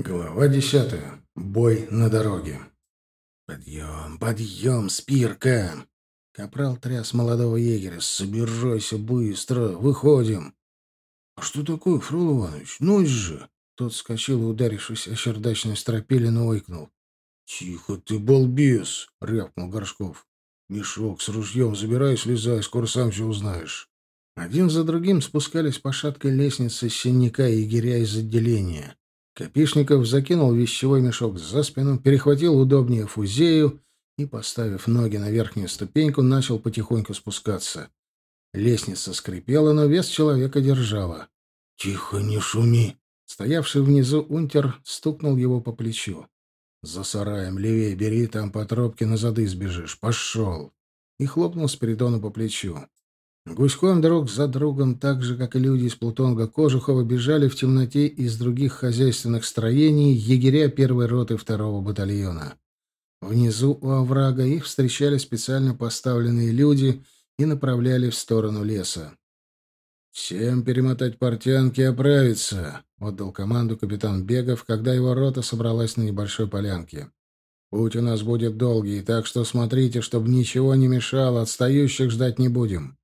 Глава десятая. Бой на дороге. «Подъем, подъем, спирка!» Капрал тряс молодого егеря. «Собирайся быстро, выходим!» «А что такое, Фрол Иванович? Ночь же!» Тот вскочил ударившись о чердачную стропилину, ойкнул. «Тихо ты, балбес!» — рявкнул Горшков. «Мешок с ружьем забирай, слезай, скоро сам все узнаешь». Один за другим спускались по шаткой лестнице синяка и егеря из отделения. Копишников закинул вещевой мешок за спину, перехватил удобнее фузею и, поставив ноги на верхнюю ступеньку, начал потихоньку спускаться. Лестница скрипела, но вес человека держала. «Тихо, не шуми!» Стоявший внизу унтер стукнул его по плечу. «За сараем левее бери, там по тропке на зады сбежишь. Пошел!» И хлопнул Спиридона по плечу. Гуськом друг за другом, так же, как и люди из Плутонга Кожухова, бежали в темноте из других хозяйственных строений егеря первой роты второго батальона. Внизу у оврага их встречали специально поставленные люди и направляли в сторону леса. «Всем перемотать портянки и оправиться», — отдал команду капитан Бегов, когда его рота собралась на небольшой полянке. «Путь у нас будет долгий, так что смотрите, чтобы ничего не мешало, отстающих ждать не будем».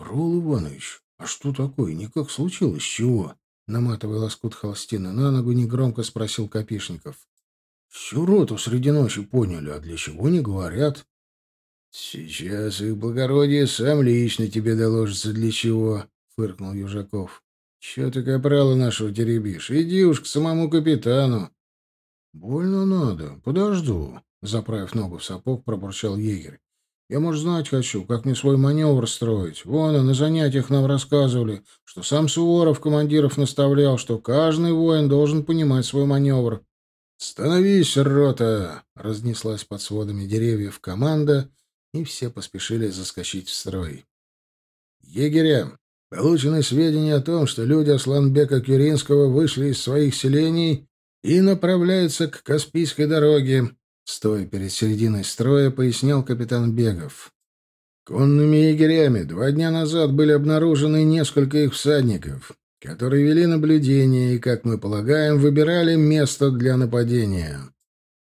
«Фрол Иванович, а что такое? Никак случилось? Чего?» Наматывая лоскут холстины на ногу, негромко спросил Копишников. «Всю роту среди ночи поняли, а для чего не говорят?» «Сейчас их благородие сам лично тебе доложится для чего», — фыркнул Южаков. «Че ты капрала нашего теребишь? Иди уж к самому капитану». «Больно надо. Подожду», — заправив ногу в сапог, пробурчал егерь. Я, может, знать хочу, как мне свой маневр строить. Вон, на занятиях нам рассказывали, что сам Суворов командиров наставлял, что каждый воин должен понимать свой маневр. «Становись, рота!» — разнеслась под сводами деревьев команда, и все поспешили заскочить в строй. «Егеря, получены сведения о том, что люди Асланбека Кюринского вышли из своих селений и направляются к Каспийской дороге. Стоя перед серединой строя, пояснял капитан Бегов. Конными егерями два дня назад были обнаружены несколько их всадников, которые вели наблюдение и, как мы полагаем, выбирали место для нападения.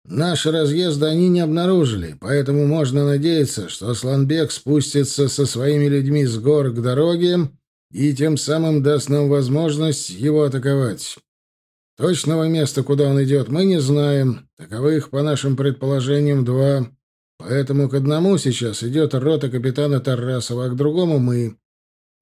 Наш разъезд они не обнаружили, поэтому можно надеяться, что Асланбек спустится со своими людьми с гор к дороге и тем самым даст нам возможность его атаковать. Точного места, куда он идет, мы не знаем. Таковых, по нашим предположениям, два. Поэтому к одному сейчас идет рота капитана Тарасова, а к другому мы.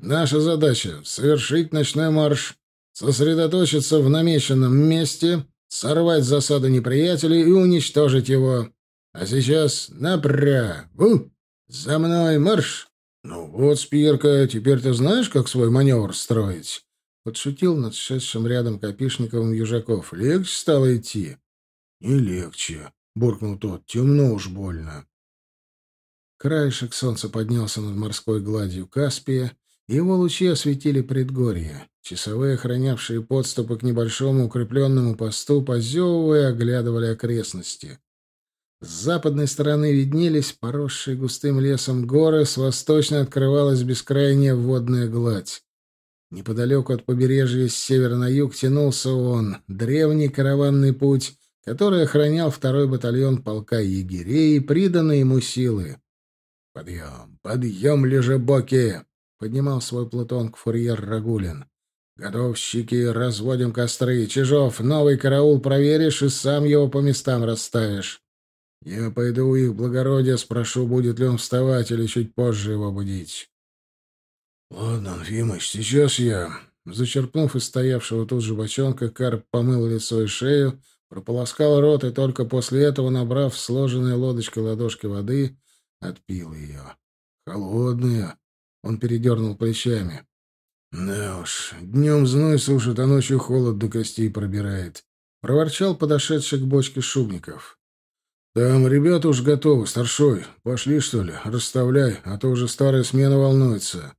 Наша задача — совершить ночной марш, сосредоточиться в намеченном месте, сорвать засаду неприятеля и уничтожить его. А сейчас напря! Ву! За мной марш! Ну вот, Спирка, теперь ты знаешь, как свой маневр строить? Подшутил над шедшим рядом Копишниковым Южаков. «Легче стало идти?» «Не легче», — буркнул тот. «Темно уж больно». Краешек солнца поднялся над морской гладью Каспия, его лучи осветили предгорье. Часовые, охранявшие подступы к небольшому укрепленному посту, позевывая, оглядывали окрестности. С западной стороны виднелись поросшие густым лесом горы, с восточной открывалась бескрайняя водная гладь. Неподалеку от побережья с севера на юг тянулся он, древний караванный путь, который охранял второй батальон полка егерей и приданные ему силы. «Подъем, подъем, лежебоки!» — поднимал свой плутонг фурьер Рагулин. «Готовщики, разводим костры. Чижов, новый караул проверишь и сам его по местам расставишь. Я пойду у их благородия, спрошу, будет ли он вставать или чуть позже его будить. «Ладно, Анфимыч, сейчас я...» Зачерпнув из стоявшего тут же бочонка, Карп помыл лицо и шею, прополоскал рот и только после этого, набрав сложенной лодочкой ладошки воды, отпил ее. «Холодная!» Он передернул плечами. «Да уж, днем зной сушит, а ночью холод до костей пробирает», — проворчал подошедший к бочке Шубников. «Там ребята уж готовы, старшой. Пошли, что ли? Расставляй, а то уже старая смена волнуется».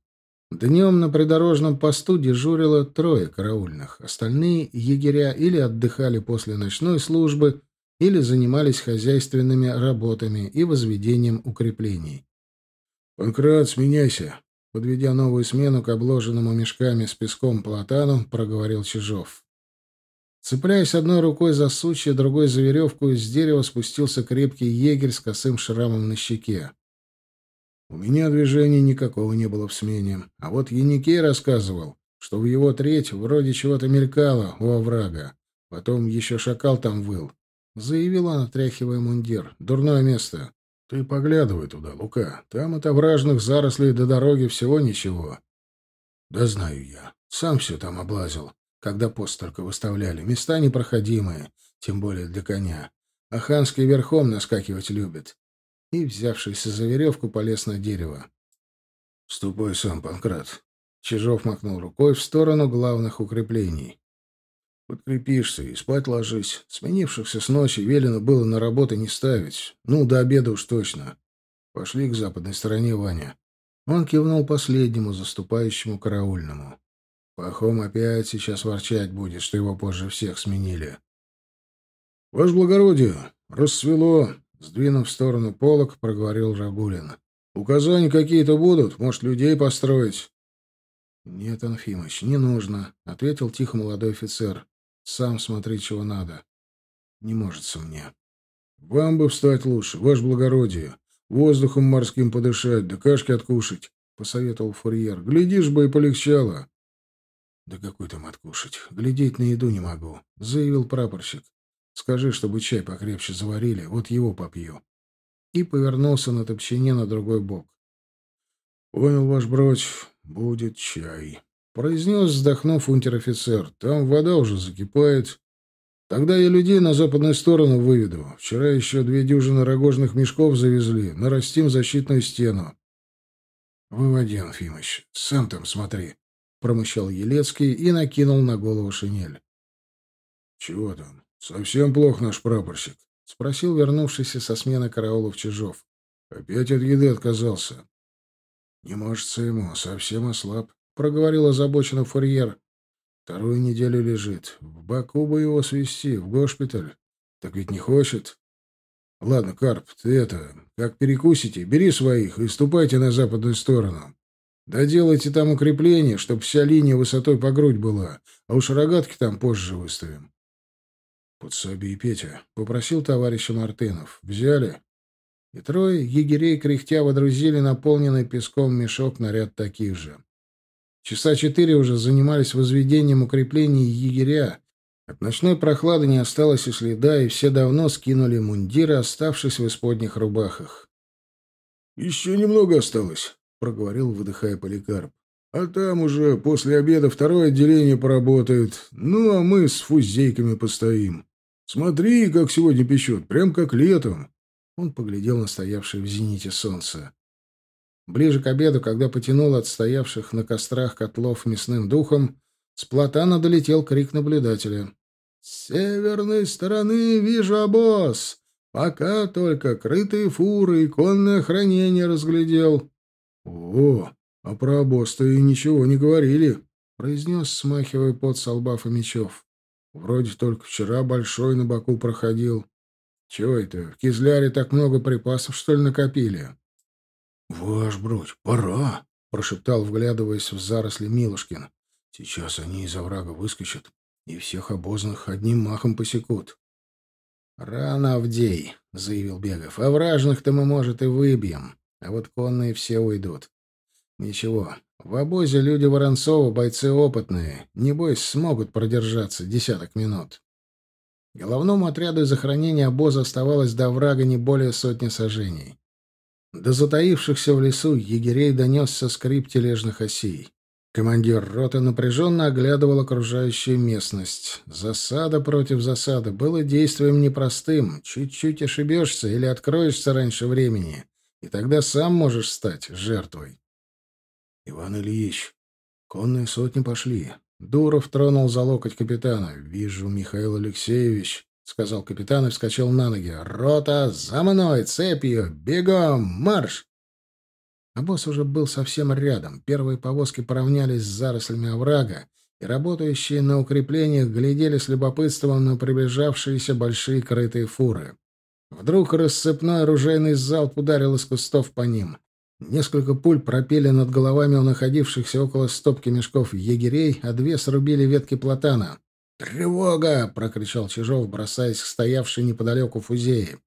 Днем на придорожном посту дежурило трое караульных. Остальные егеря или отдыхали после ночной службы, или занимались хозяйственными работами и возведением укреплений. «Панкрат, сменяйся!» Подведя новую смену к обложенному мешками с песком платану, проговорил Чижов. Цепляясь одной рукой за сучья, другой за веревку, из дерева спустился крепкий егерь с косым шрамом на щеке. У меня движения никакого не было в смене. А вот Яникей рассказывал, что в его треть вроде чего-то мелькало у оврага. Потом еще шакал там выл. Заявил он, отряхивая мундир. Дурное место. Ты поглядывай туда, Лука. Там от овражных зарослей до дороги всего ничего. Да знаю я. Сам все там облазил когда пост только выставляли. Места непроходимые, тем более для коня. А ханский верхом наскакивать любит. И, взявшись за веревку, полез на дерево. — Ступай сам, Панкрат. Чижов махнул рукой в сторону главных укреплений. Подкрепишься и спать ложись. Сменившихся с ночи велено было на работы не ставить. Ну, до обеда уж точно. Пошли к западной стороне, Ваня. Он кивнул последнему, заступающему караульному. Пахом опять сейчас ворчать будет, что его позже всех сменили. — Ваше благородие, рассвело, — сдвинув в сторону полок, проговорил Рагулин. — Указания какие-то будут? Может, людей построить? — Нет, Анфимыч, не нужно, — ответил тихо молодой офицер. — Сам смотри, чего надо. Не можется мне. — Вам бы встать лучше, ваше благородие. Воздухом морским подышать, да кашки откушать, — посоветовал фурьер. — Глядишь бы и полегчало. «Да какой там откушать? Глядеть на еду не могу», — заявил прапорщик. «Скажи, чтобы чай покрепче заварили, вот его попью». И повернулся на топчине на другой бок. «Понял, ваш бродь, будет чай», — произнес, вздохнув унтер-офицер. «Там вода уже закипает. Тогда я людей на западную сторону выведу. Вчера еще две дюжины рогожных мешков завезли. Нарастим защитную стену». «Выводи, Анфимыч, сам там смотри», — промычал Елецкий и накинул на голову шинель. — Чего там? Совсем плохо наш прапорщик? — спросил вернувшийся со смены караулов Чижов. — Опять от еды отказался. — Не может ему, совсем ослаб, — проговорил озабоченный фурьер. — Вторую неделю лежит. В Баку бы его свести, в госпиталь. Так ведь не хочет. Ладно, Карп, ты это, как перекусите, бери своих и ступайте на западную сторону. Доделайте там укрепление, чтобы вся линия высотой по грудь была, а уж рогатки там позже выставим. Подсоби Петя. Попросил товарища Мартынов. Взяли? И трое егерей кряхтя водрузили наполненный песком мешок на ряд таких же. Часа четыре уже занимались возведением укреплений егеря. От ночной прохлады не осталось и следа, и все давно скинули мундиры, оставшись в исподних рубахах. — Еще немного осталось, — проговорил, выдыхая Поликарп. «А там уже после обеда второе отделение поработает. Ну, а мы с фузейками постоим. Смотри, как сегодня печет, прям как летом». Он поглядел на стоявшее в зените солнце. Ближе к обеду, когда потянул от стоявших на кострах котлов мясным духом, с платана долетел крик наблюдателя. «С северной стороны вижу обоз. Пока только крытые фуры и конное хранение разглядел. «О, а про обоз-то и ничего не говорили», — произнес, смахивая пот со лба Фомичев. «Вроде только вчера большой на боку проходил. Чего это, в Кизляре так много припасов, что ли, накопили?» «Ваш бродь, пора», — прошептал, вглядываясь в заросли Милушкин. «Сейчас они из оврага выскочат и всех обозных одним махом посекут». «Рано, Авдей», — заявил Бегов. «Овражных-то мы, может, и выбьем. А вот конные все уйдут. Ничего, в обозе люди Воронцова, бойцы опытные. Небось, смогут продержаться десяток минут. Головному отряду из охранения обоза оставалось до врага не более сотни сажений. До затаившихся в лесу егерей донесся скрип тележных осей. Командир роты напряженно оглядывал окружающую местность. Засада против засады было действием непростым. Чуть-чуть ошибешься или откроешься раньше времени — и тогда сам можешь стать жертвой. Иван Ильич, конные сотни пошли. Дуров тронул за локоть капитана. «Вижу, Михаил Алексеевич», — сказал капитан и вскочил на ноги. «Рота, за мной, цепью, бегом, марш!» А босс уже был совсем рядом. Первые повозки поравнялись с зарослями оврага, и работающие на укреплениях глядели с любопытством на приближавшиеся большие крытые фуры. Вдруг рассыпной оружейный залп ударил из кустов по ним. Несколько пуль пропели над головами у находившихся около стопки мешков егерей, а две срубили ветки платана. «Тревога!» — прокричал Чижов, бросаясь к стоявшей неподалеку фузеи.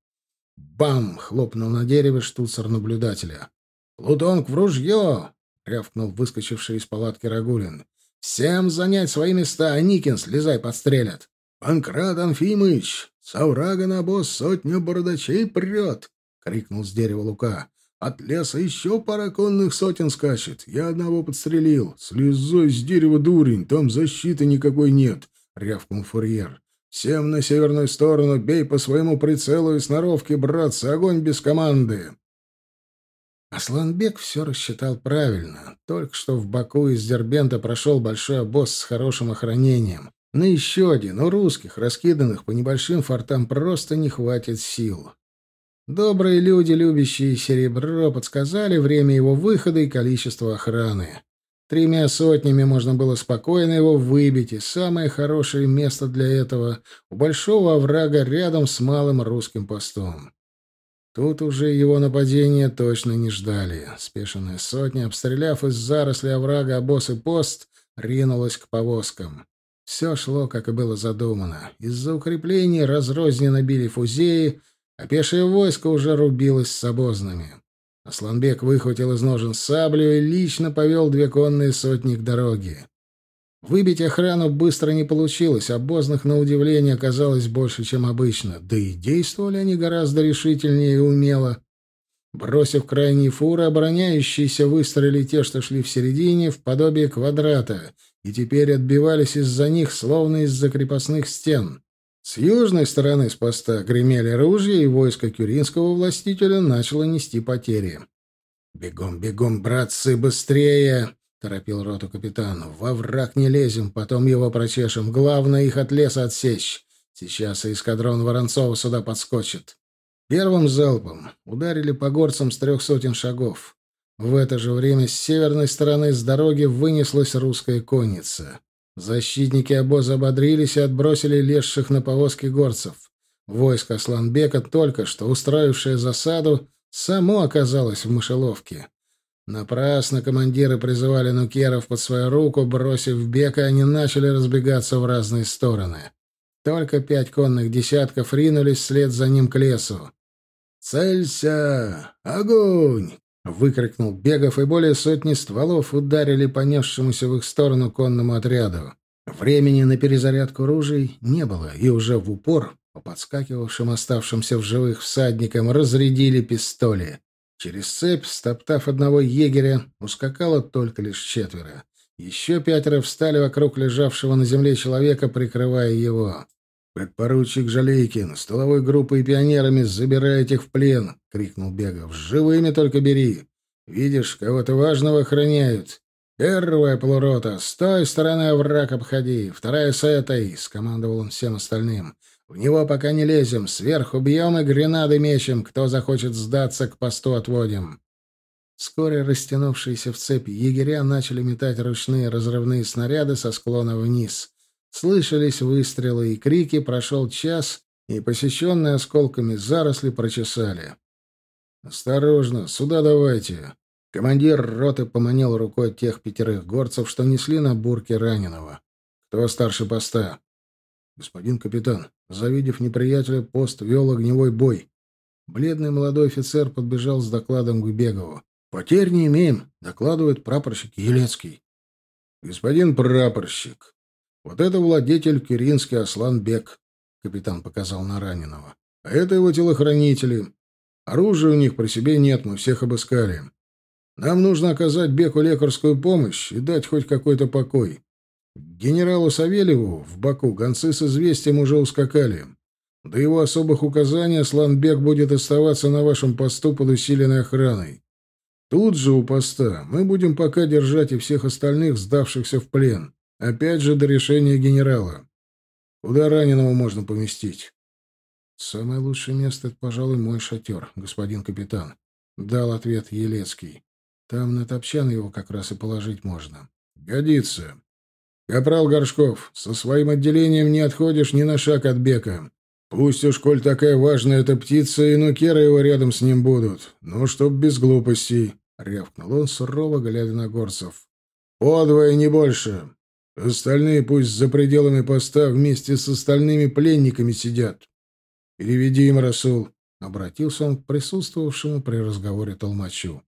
«Бам!» — хлопнул на дереве штуцер наблюдателя. «Плутонг в ружье!» — рявкнул выскочивший из палатки Рагулин. «Всем занять свои места, а Никин слезай подстрелят!» «Панкрат Анфимыч! С оврага на босс сотня бородачей прет!» — крикнул с дерева Лука. «От леса еще пара конных сотен скачет. Я одного подстрелил. Слезой с дерева дурень, там защиты никакой нет!» — рявкнул фурьер. «Всем на северную сторону, бей по своему прицелу и сноровке, братцы, огонь без команды!» Асланбек все рассчитал правильно. Только что в Баку из Дербента прошел большой обоз с хорошим охранением. На еще один, у русских, раскиданных по небольшим фортам, просто не хватит сил. Добрые люди, любящие серебро, подсказали время его выхода и количество охраны. Тремя сотнями можно было спокойно его выбить, и самое хорошее место для этого — у большого оврага рядом с малым русским постом. Тут уже его нападения точно не ждали. Спешенная сотня, обстреляв из заросли оврага обоз и пост, ринулась к повозкам. Все шло, как и было задумано. Из-за укреплений разрозненно били фузеи, а пешее войско уже рубилось с обозными. Асланбек выхватил из ножен саблю и лично повел две конные сотни к дороге. Выбить охрану быстро не получилось, обозных, на удивление, оказалось больше, чем обычно, да и действовали они гораздо решительнее и умело. Бросив крайние фуры, обороняющиеся выстроили те, что шли в середине, в подобие квадрата — и теперь отбивались из-за них, словно из-за крепостных стен. С южной стороны с поста гремели ружья, и войско кюринского властителя начало нести потери. «Бегом, бегом, братцы, быстрее!» — торопил роту капитан. «Во враг не лезем, потом его прочешем. Главное их от леса отсечь. Сейчас и эскадрон Воронцова сюда подскочит». Первым залпом ударили по горцам с трех сотен шагов. В это же время с северной стороны с дороги вынеслась русская конница. Защитники обоза ободрились и отбросили лезших на повозки горцев. Войско Асланбека, только что устроившее засаду, само оказалось в мышеловке. Напрасно командиры призывали нукеров под свою руку, бросив бека, они начали разбегаться в разные стороны. Только пять конных десятков ринулись вслед за ним к лесу. «Целься! Огонь!» Выкрикнул Бегов, и более сотни стволов ударили по несшемуся в их сторону конному отряду. Времени на перезарядку ружей не было, и уже в упор по подскакивавшим оставшимся в живых всадникам разрядили пистоли. Через цепь, стоптав одного егеря, ускакало только лишь четверо. Еще пятеро встали вокруг лежавшего на земле человека, прикрывая его. «Подпоручик Жалейкин, столовой группой и пионерами забирайте их в плен!» — крикнул Бегов. «Живыми только бери! Видишь, кого-то важного охраняют. Первая полурота, с той стороны враг обходи, вторая с этой!» — скомандовал он всем остальным. «В него пока не лезем, сверху бьем и гренады мечем, кто захочет сдаться, к посту отводим». Вскоре растянувшиеся в цепь егеря начали метать ручные разрывные снаряды со склона вниз — Слышались выстрелы и крики, прошел час, и посещенные осколками заросли прочесали. «Осторожно, сюда давайте!» Командир роты поманил рукой тех пятерых горцев, что несли на бурке раненого. «Кто старше поста?» «Господин капитан, завидев неприятеля, пост вел огневой бой». Бледный молодой офицер подбежал с докладом к Бегову. «Потерь не имеем», — докладывает прапорщик Елецкий. «Господин прапорщик, вот это владетель Киринский Аслан Бек, капитан показал на раненого. А это его телохранители. Оружия у них при себе нет, мы всех обыскали. Нам нужно оказать Беку лекарскую помощь и дать хоть какой-то покой. Генералу Савельеву в Баку гонцы с известием уже ускакали. До его особых указаний Асланбек будет оставаться на вашем посту под усиленной охраной. Тут же у поста мы будем пока держать и всех остальных, сдавшихся в плен. Опять же до решения генерала. Куда раненого можно поместить? Самое лучшее место — это, пожалуй, мой шатер, господин капитан. Дал ответ Елецкий. Там на топчан его как раз и положить можно. Годится. Капрал Горшков, со своим отделением не отходишь ни на шаг от бека. Пусть уж, коль такая важная эта птица, и нукеры его рядом с ним будут. Но чтоб без глупостей, — рявкнул он, сурово глядя на горцев. Подвое, не больше. Остальные пусть за пределами поста вместе с остальными пленниками сидят. Переведи им, Расул. Обратился он к присутствовавшему при разговоре толмачу.